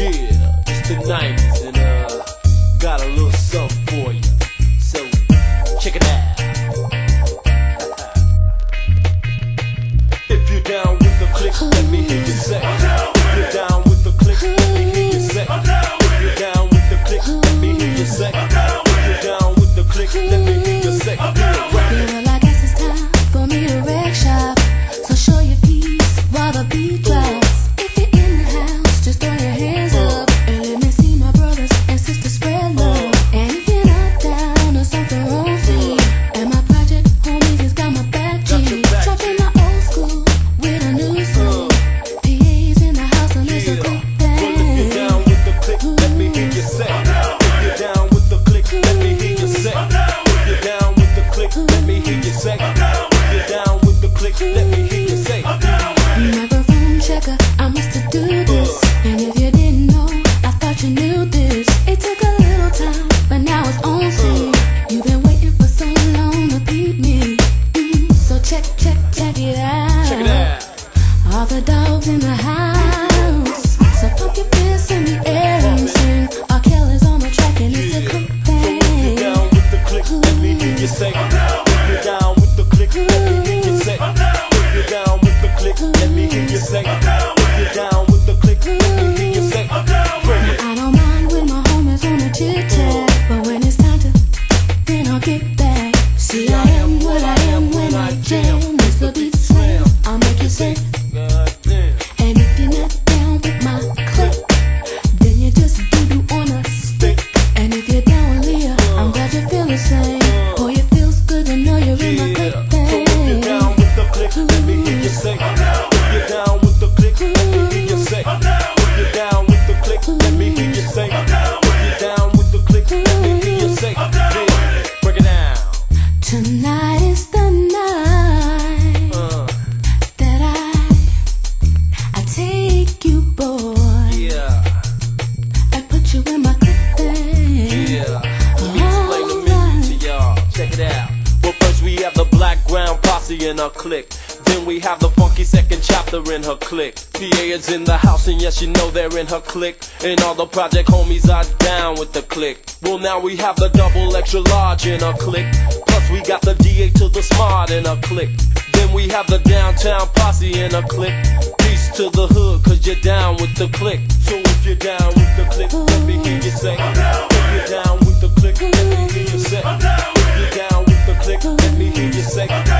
Yeah, it's the 90s and uh, got a little something for you. So, check it out. if you're down with the click, let me hear you say. If you're down with the click, let me hear you say. If you're down with the click, let me hear. Check, it out. Check it out. All the dogs in the house. So pump your fists in the air boy. yeah, I put you in my click yeah. Let me explain the menu to y'all. Check it out. Well, first we have the black ground posse in her clique. Then we have the funky second chapter in her clique. PA is in the house, and yes, you know they're in her clique. And all the project homies are down with the clique. Well, now we have the double extra large in her clique. Plus, we got the DA to the smart in her clique. Then we have the downtown posse in her clique. To the hood, cause you're down with the click. So if you're down with the clique, let me hear you say. If you're down with the clique, let me hear you say. If you're down with the clique, let me hear you say.